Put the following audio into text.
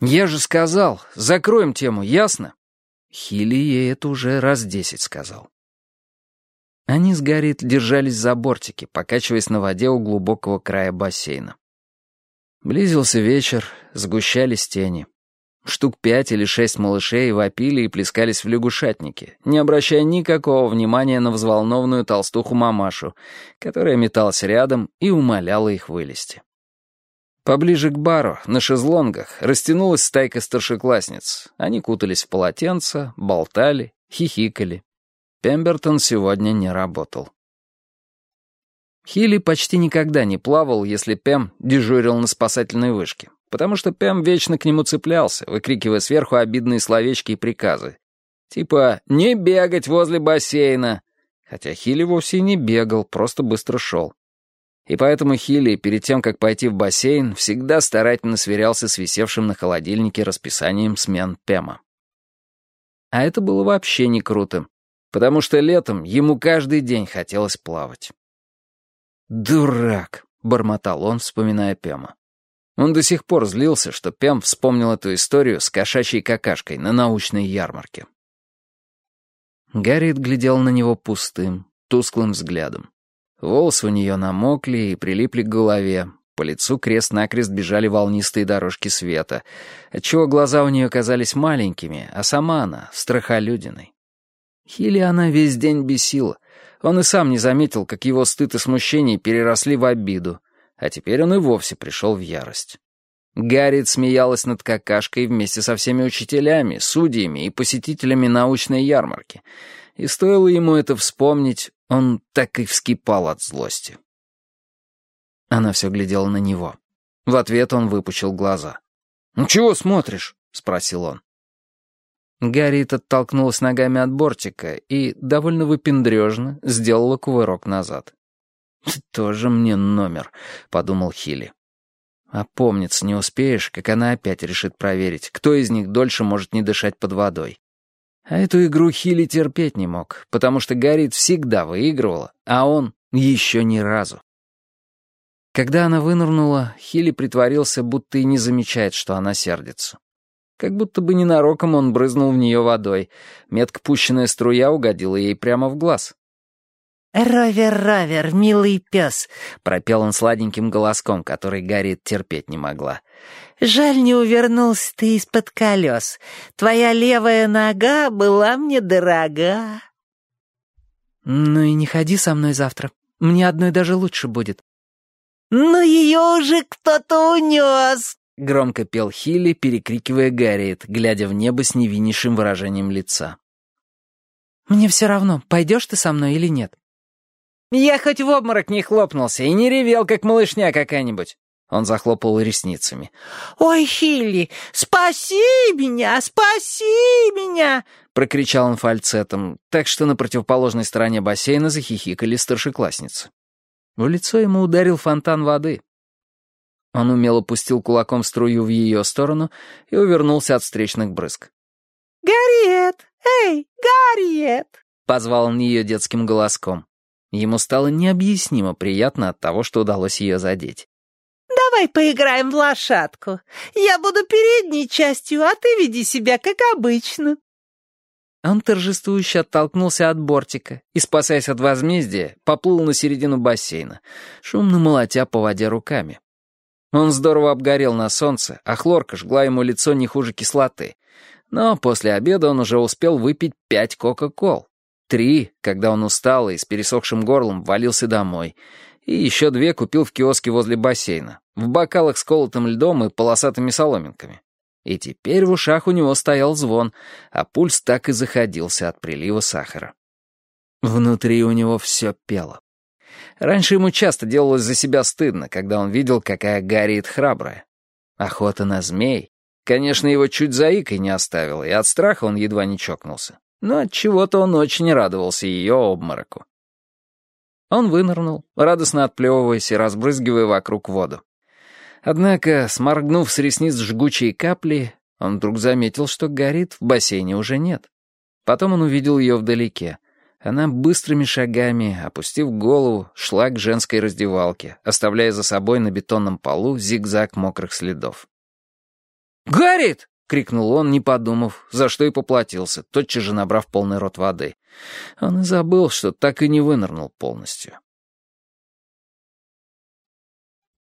«Я же сказал, закроем тему, ясно?» Хилли ей это уже раз десять сказал. Они с Гарриет держались за бортики, покачиваясь на воде у глубокого края бассейна. Близился вечер, сгущались тени. Штук пять или шесть малышей вопили и плескались в лягушатнике, не обращая никакого внимания на взволнованную толстуху-мамашу, которая металась рядом и умоляла их вылезти. Поближе к бару, на шезлонгах, растянулась стайка старшеклассниц. Они кутались в полотенца, болтали, хихикали. Пембертон сегодня не работал. Хилли почти никогда не плавал, если Пем дежурил на спасательной вышке, потому что Пем вечно к нему цеплялся, выкрикивая сверху обидные словечки и приказы. Типа «не бегать возле бассейна», хотя Хилли вовсе не бегал, просто быстро шел. И поэтому Хилли, перед тем, как пойти в бассейн, всегда старательно сверялся с висевшим на холодильнике расписанием смен Пема. А это было вообще не круто, потому что летом ему каждый день хотелось плавать. «Дурак!» — бормотал он, вспоминая Пема. Он до сих пор злился, что Пем вспомнил эту историю с кошачьей какашкой на научной ярмарке. Гарриет глядел на него пустым, тусклым взглядом. Волосы у нее намокли и прилипли к голове. По лицу крест-накрест бежали волнистые дорожки света, отчего глаза у нее казались маленькими, а сама она — страхолюдиной. Хили она весь день бесила. Он и сам не заметил, как его стыд и смущение переросли в обиду, а теперь он и вовсе пришел в ярость. Гарриет смеялась над какашкой вместе со всеми учителями, судьями и посетителями научной ярмарки — и стоило ему это вспомнить, он так и вскипал от злости. Она все глядела на него. В ответ он выпучил глаза. «Ну чего смотришь?» — спросил он. Гарриет оттолкнулась ногами от бортика и, довольно выпендрежно, сделала кувырок назад. «Тоже мне номер», — подумал Хилли. «Опомниться не успеешь, как она опять решит проверить, кто из них дольше может не дышать под водой. А эту игру Хилли терпеть не мог, потому что Гарриет всегда выигрывала, а он еще ни разу. Когда она вынырнула, Хилли притворился, будто и не замечает, что она сердится. Как будто бы ненароком он брызнул в нее водой. Метко пущенная струя угодила ей прямо в глаз. «Ровер-ровер, милый пес», — пропел он сладеньким голоском, который Гарриет терпеть не могла. «Жаль, не увернулся ты из-под колес. Твоя левая нога была мне дорога». «Ну и не ходи со мной завтра. Мне одной даже лучше будет». «Ну ее уже кто-то унес», — громко пел Хилли, перекрикивая Гарриет, глядя в небо с невиннейшим выражением лица. «Мне все равно, пойдешь ты со мной или нет». «Я хоть в обморок не хлопнулся и не ревел, как малышня какая-нибудь». Он захлопал ресницами. «Ой, Хилли, спаси меня, спаси меня!» Прокричал он фальцетом, так что на противоположной стороне бассейна захихикали старшеклассницы. В лицо ему ударил фонтан воды. Он умело пустил кулаком струю в ее сторону и увернулся от встречных брызг. «Гарриет! Эй, Гарриет!» — позвал он ее детским голоском. Ему стало необъяснимо приятно от того, что удалось ее задеть. «Давай поиграем в лошадку. Я буду передней частью, а ты веди себя как обычно». Он торжествующе оттолкнулся от бортика и, спасаясь от возмездия, поплыл на середину бассейна, шумно молотя по воде руками. Он здорово обгорел на солнце, а хлорка жгла ему лицо не хуже кислоты. Но после обеда он уже успел выпить пять кока-кол. Три, когда он устал и с пересохшим горлом валился домой. И еще две купил в киоске возле бассейна, в бокалах с колотым льдом и полосатыми соломинками. И теперь в ушах у него стоял звон, а пульс так и заходился от прилива сахара. Внутри у него все пело. Раньше ему часто делалось за себя стыдно, когда он видел, какая Гарриет храбрая. Охота на змей. Конечно, его чуть заикой не оставила, и от страха он едва не чокнулся но от чего то он очень радовался ее обмороку. Он вынырнул, радостно отплевываясь и разбрызгивая вокруг воду. Однако, сморгнув с ресниц жгучие капли, он вдруг заметил, что горит в бассейне уже нет. Потом он увидел ее вдалеке. Она быстрыми шагами, опустив голову, шла к женской раздевалке, оставляя за собой на бетонном полу зигзаг мокрых следов. «Гарит!» — крикнул он, не подумав, за что и поплатился, тотчас же набрав полный рот воды. Он и забыл, что так и не вынырнул полностью.